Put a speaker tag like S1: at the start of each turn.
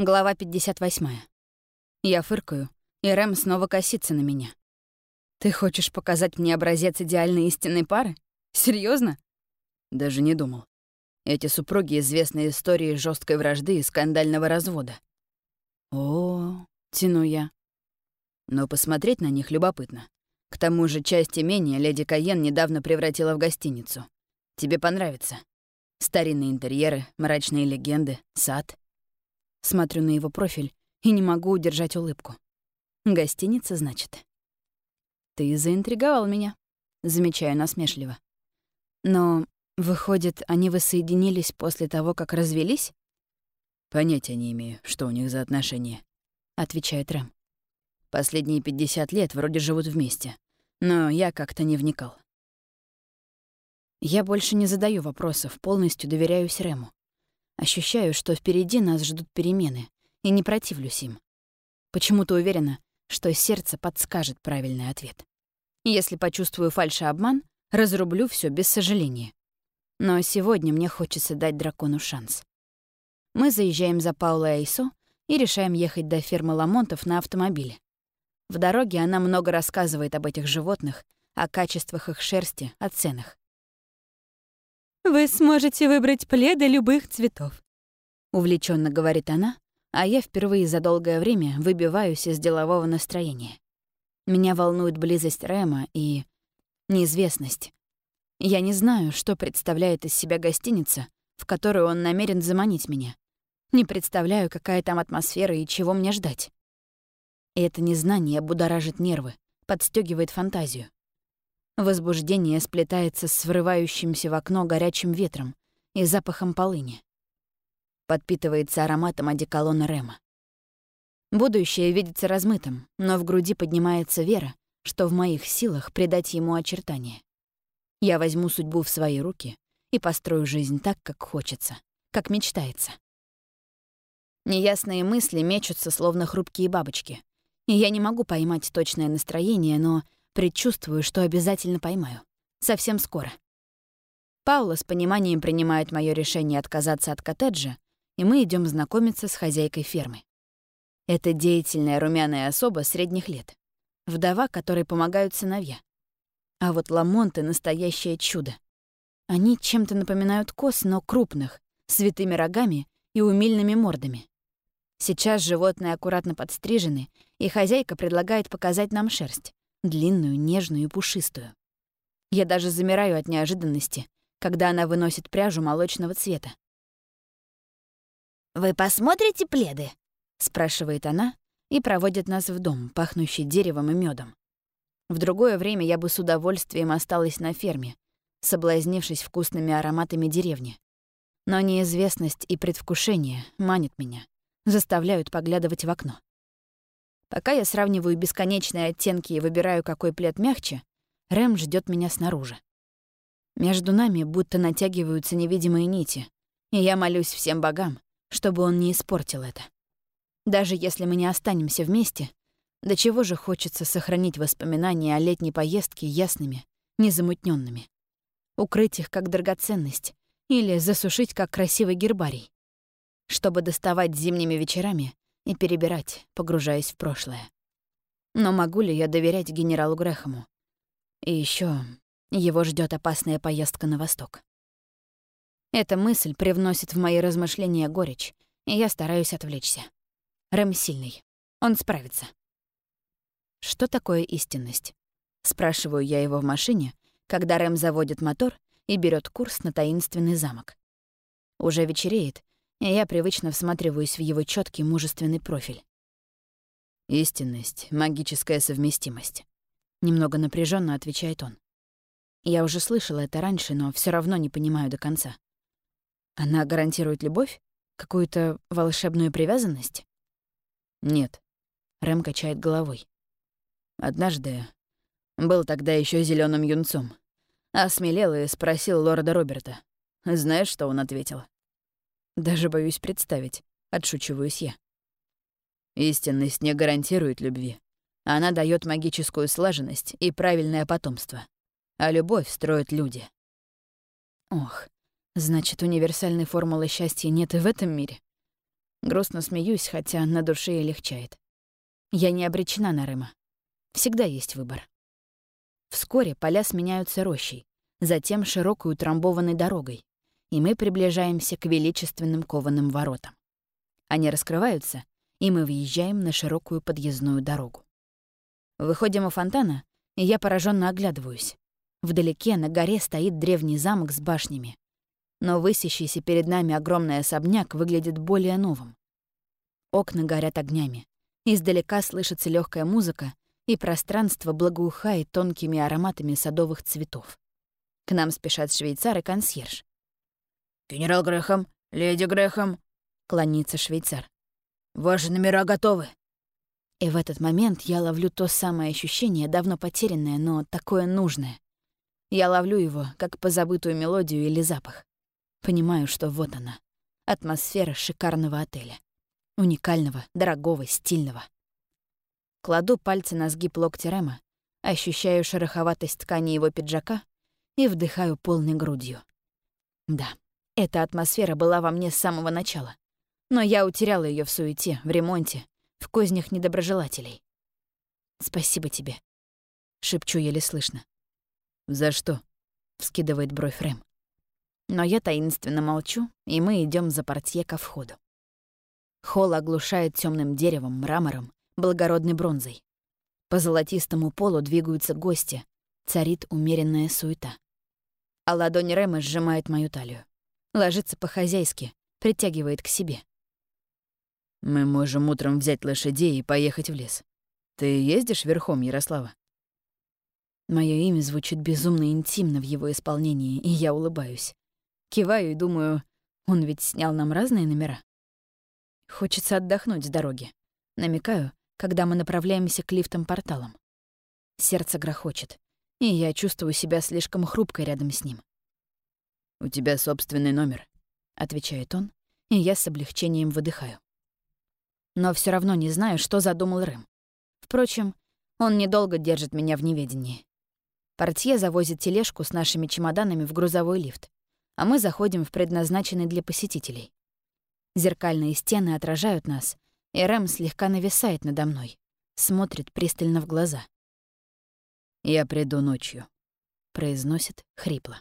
S1: Глава 58. Я фыркаю, и Рэм снова косится на меня. «Ты хочешь показать мне образец идеальной истинной пары? Серьезно?
S2: Даже не думал. Эти супруги известны историей жесткой вражды и скандального развода.
S1: О, тяну я.
S2: Но посмотреть на них любопытно. К тому же часть имения леди Каен недавно превратила в гостиницу. Тебе понравится. Старинные интерьеры, мрачные легенды, сад.
S1: Смотрю на его профиль и не могу удержать улыбку. Гостиница, значит. Ты заинтриговал меня, замечаю насмешливо. Но, выходит, они воссоединились после того, как развелись?
S2: Понятия не имею, что у них за отношения,
S1: отвечает Рэм.
S2: Последние 50 лет вроде живут вместе, но я как-то не вникал.
S1: Я больше не задаю вопросов, полностью доверяюсь Рэму. Ощущаю, что впереди нас ждут перемены, и не противлюсь им. Почему-то уверена, что сердце подскажет правильный ответ. Если почувствую фальши-обман, разрублю все без сожаления. Но сегодня мне хочется дать дракону шанс. Мы заезжаем за Паулой Айсо и решаем ехать до фермы Ламонтов на автомобиле. В дороге она много рассказывает об этих животных, о качествах их шерсти, о ценах.
S3: Вы сможете выбрать пледы любых цветов.
S1: Увлеченно говорит она, а я впервые за долгое время выбиваюсь из делового настроения. Меня волнует близость Рэма и неизвестность. Я не знаю, что представляет из себя гостиница, в которую он намерен заманить меня. Не представляю, какая там атмосфера и чего мне ждать. И это незнание будоражит нервы, подстегивает фантазию. Возбуждение сплетается с врывающимся в окно горячим ветром и запахом полыни. Подпитывается ароматом одеколона Рема. Будущее видится размытым, но в груди поднимается вера, что в моих силах придать ему очертания. Я возьму судьбу в свои руки и построю жизнь так, как хочется, как мечтается. Неясные мысли мечутся, словно хрупкие бабочки, и я не могу поймать точное настроение, но Предчувствую, что обязательно поймаю. Совсем скоро. Паула с пониманием принимает мое решение отказаться от коттеджа, и мы идем знакомиться с хозяйкой фермы. Это деятельная румяная особа средних лет. Вдова, которой помогают сыновья. А вот ламонты — настоящее чудо. Они чем-то напоминают коз, но крупных, с витыми рогами и умильными мордами. Сейчас животные аккуратно подстрижены, и хозяйка предлагает показать нам шерсть длинную, нежную и пушистую. Я даже замираю от неожиданности, когда она выносит пряжу молочного цвета.
S4: «Вы посмотрите пледы?» — спрашивает она и проводит нас в дом, пахнущий деревом и медом.
S1: В другое время я бы с удовольствием осталась на ферме, соблазнившись вкусными ароматами деревни. Но неизвестность и предвкушение манят меня, заставляют поглядывать в окно. Пока я сравниваю бесконечные оттенки и выбираю, какой плед мягче, Рэм ждет меня снаружи. Между нами будто натягиваются невидимые нити, и я молюсь всем богам, чтобы он не испортил это. Даже если мы не останемся вместе, до чего же хочется сохранить воспоминания о летней поездке ясными, незамутненными, укрыть их как драгоценность или засушить как красивый гербарий, чтобы доставать зимними вечерами и перебирать, погружаясь в прошлое. Но могу ли я доверять генералу Грэхэму? И еще его ждет опасная поездка на восток. Эта мысль привносит в мои размышления горечь, и я стараюсь отвлечься. Рэм сильный. Он справится. Что такое истинность? Спрашиваю я его в машине, когда Рэм заводит мотор и берет курс на таинственный замок. Уже вечереет, и я привычно всматриваюсь в его четкий мужественный профиль.
S2: «Истинность, магическая совместимость», — немного напряженно отвечает он.
S1: Я уже слышала это раньше, но все равно не понимаю до конца. Она гарантирует любовь? Какую-то волшебную привязанность?
S2: Нет.
S1: Рэм качает головой.
S2: Однажды был тогда еще зеленым юнцом. Осмелел и спросил лорда Роберта. Знаешь, что он ответил?
S1: Даже боюсь представить. Отшучиваюсь я.
S2: Истинность не гарантирует любви. Она дает магическую слаженность и правильное потомство. А любовь строят люди.
S1: Ох, значит, универсальной формулы счастья нет и в этом мире. Грустно смеюсь, хотя на душе и легчает. Я не обречена на Рыма. Всегда есть выбор. Вскоре поля сменяются рощей, затем широкой утрамбованной дорогой, и мы приближаемся к величественным кованым воротам. Они раскрываются, и мы въезжаем на широкую подъездную дорогу. Выходим у фонтана, и я пораженно оглядываюсь. Вдалеке на горе стоит древний замок с башнями. Но высящийся перед нами огромный особняк выглядит более новым. Окна горят огнями. Издалека слышится легкая музыка, и пространство благоухает тонкими ароматами садовых цветов. К нам спешат швейцар и консьерж.
S2: «Генерал Грэхэм, леди Грэхэм», — клонится швейцар. «Ваши номера готовы».
S1: И в этот момент я ловлю то самое ощущение, давно потерянное, но такое нужное. Я ловлю его, как позабытую мелодию или запах. Понимаю, что вот она, атмосфера шикарного отеля. Уникального, дорогого, стильного. Кладу пальцы на сгиб локтя Рема, ощущаю шероховатость ткани его пиджака и вдыхаю полной грудью. Да, эта атмосфера была во мне с самого начала. Но я утеряла ее в суете, в ремонте, в кознях недоброжелателей. «Спасибо тебе», — шепчу еле слышно.
S2: «За что?»
S1: — вскидывает бровь Рэм. Но я таинственно молчу, и мы идем за портье ко входу. Холл оглушает темным деревом, мрамором, благородной бронзой. По золотистому полу двигаются гости, царит умеренная суета. А ладонь Рэма сжимает мою талию ложится по-хозяйски, притягивает к себе.
S2: «Мы можем утром взять лошадей и поехать в лес. Ты ездишь верхом, Ярослава?»
S1: Мое имя звучит безумно интимно в его исполнении, и я улыбаюсь. Киваю и думаю, он ведь снял нам разные номера. Хочется отдохнуть с дороги. Намекаю, когда мы направляемся к лифтам-порталам. Сердце грохочет, и я чувствую себя слишком хрупкой рядом с ним.
S2: «У тебя собственный номер», —
S1: отвечает он, и я с облегчением выдыхаю. Но все равно не знаю, что задумал Рэм. Впрочем, он недолго держит меня в неведении. Портье завозит тележку с нашими чемоданами в грузовой лифт, а мы заходим в предназначенный для посетителей. Зеркальные стены отражают нас, и Рэм слегка нависает надо мной, смотрит пристально в глаза.
S2: «Я приду ночью», —
S1: произносит хрипло.